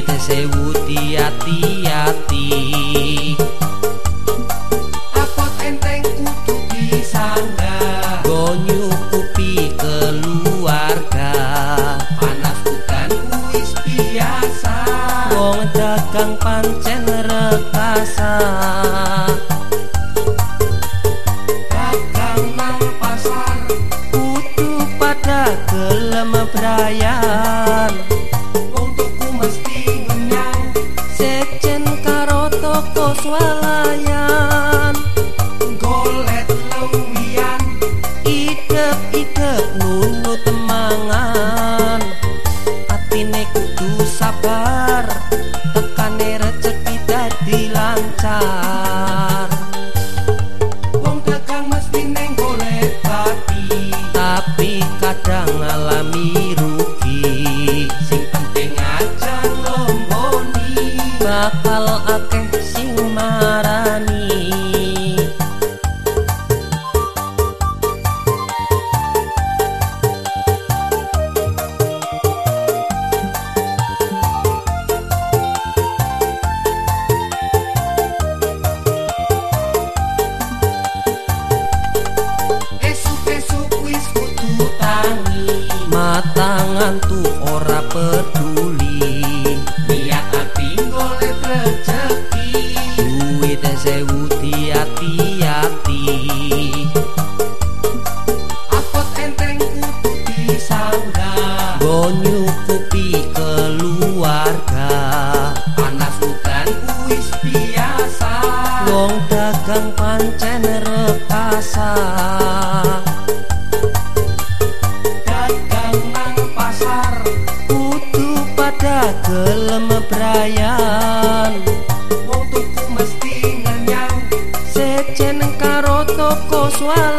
duit sewu hati-hati apot enteng kudu disangga. Go nyukupi keluarga. Panas bukan wis biasa. Wong dagang pancen rekasa. Dagang nang pasar. Kudu pada gelem brayan swalayan golek lewian idep-idep nunut temangan matangan tuh ora peduli gelem brayan wong tuku mesti ngenyang. Sejen karo toko swalayan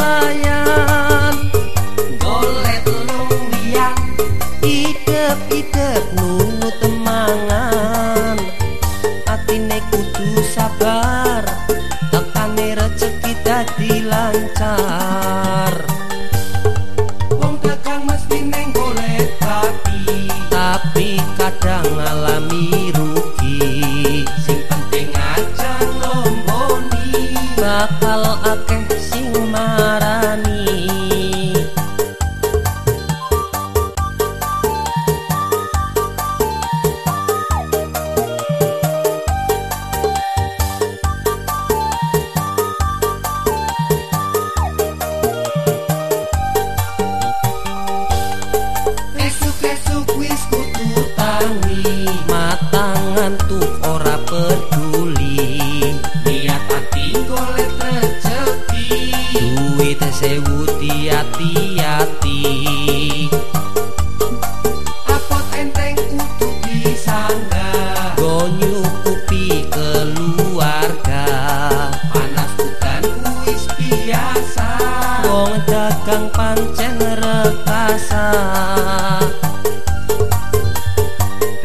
sewu hati-hati apot enteng kudu disangga. Go nyukupi keluarga. Panas udan wis biasa. Wong dagang pancen rekasa.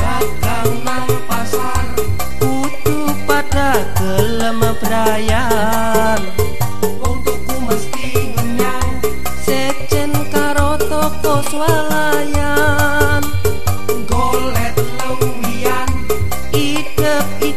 Dagang nang pasar. Kudu pada gelem brayan kelayan golet lumian idep idep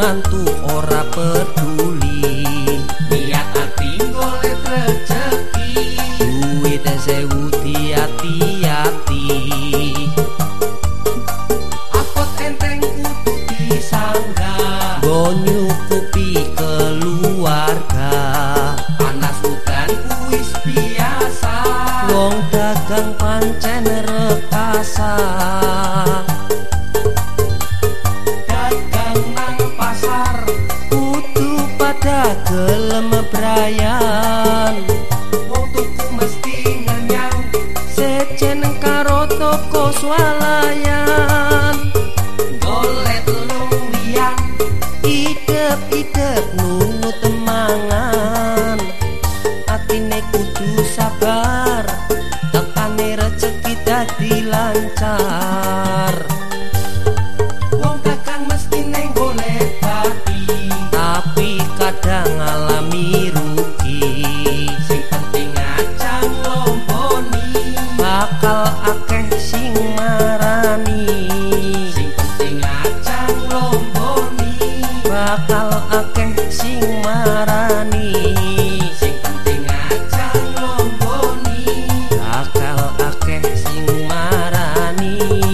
mantu ora peduli. Niat ati golek rejeki. Duit sewu dalam perayaan wong tuku mesti nyang secen karo toko swalayan. Golek lumian idep-idep nunggu you.